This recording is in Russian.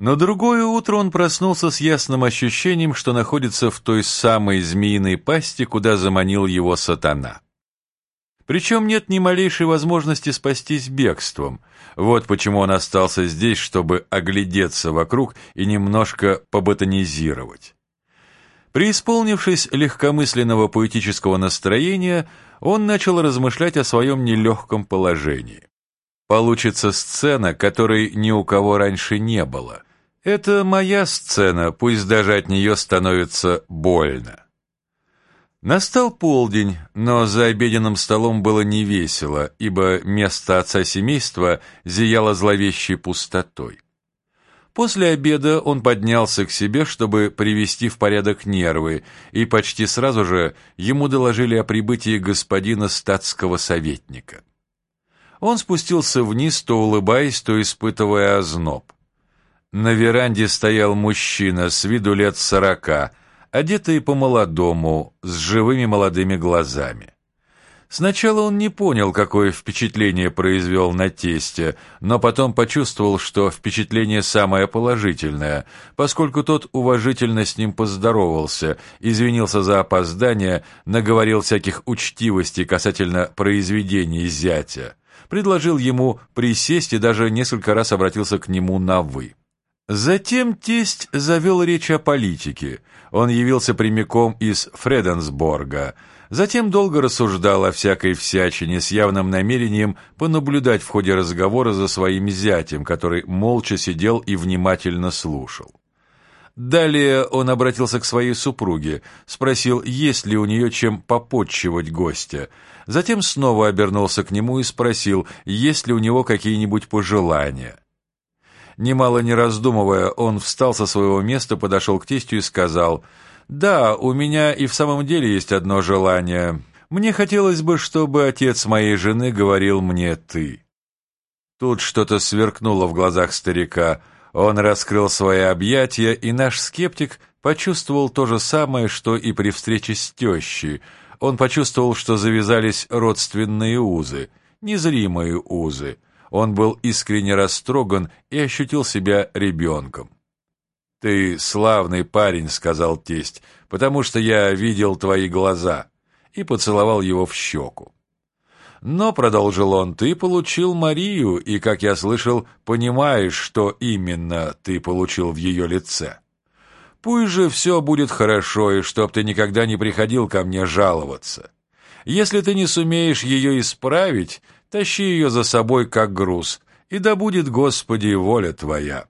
На другое утро он проснулся с ясным ощущением, что находится в той самой змеиной пасти, куда заманил его сатана. Причем нет ни малейшей возможности спастись бегством. Вот почему он остался здесь, чтобы оглядеться вокруг и немножко поботанизировать. Преисполнившись легкомысленного поэтического настроения, он начал размышлять о своем нелегком положении. Получится сцена, которой ни у кого раньше не было. Это моя сцена, пусть даже от нее становится больно. Настал полдень, но за обеденным столом было невесело, ибо место отца семейства зияло зловещей пустотой. После обеда он поднялся к себе, чтобы привести в порядок нервы, и почти сразу же ему доложили о прибытии господина статского советника. Он спустился вниз, то улыбаясь, то испытывая озноб. На веранде стоял мужчина с виду лет сорока, одетый по-молодому, с живыми молодыми глазами. Сначала он не понял, какое впечатление произвел на тесте, но потом почувствовал, что впечатление самое положительное, поскольку тот уважительно с ним поздоровался, извинился за опоздание, наговорил всяких учтивостей касательно произведений зятя, предложил ему присесть и даже несколько раз обратился к нему на «вы». Затем тесть завел речь о политике. Он явился прямиком из Фреденсборга. Затем долго рассуждал о всякой всячине с явным намерением понаблюдать в ходе разговора за своим зятем, который молча сидел и внимательно слушал. Далее он обратился к своей супруге, спросил, есть ли у нее чем попотчевать гостя. Затем снова обернулся к нему и спросил, есть ли у него какие-нибудь пожелания. Немало не раздумывая, он встал со своего места, подошел к тестю и сказал, «Да, у меня и в самом деле есть одно желание. Мне хотелось бы, чтобы отец моей жены говорил мне «ты». Тут что-то сверкнуло в глазах старика. Он раскрыл свои объятия, и наш скептик почувствовал то же самое, что и при встрече с тещей. Он почувствовал, что завязались родственные узы, незримые узы. Он был искренне растроган и ощутил себя ребенком. «Ты славный парень», — сказал тесть, — «потому что я видел твои глаза», и поцеловал его в щеку. «Но», — продолжил он, — «ты получил Марию, и, как я слышал, понимаешь, что именно ты получил в ее лице. Пусть же все будет хорошо, и чтоб ты никогда не приходил ко мне жаловаться. Если ты не сумеешь ее исправить, тащи ее за собой как груз, и да будет, Господи, воля Твоя».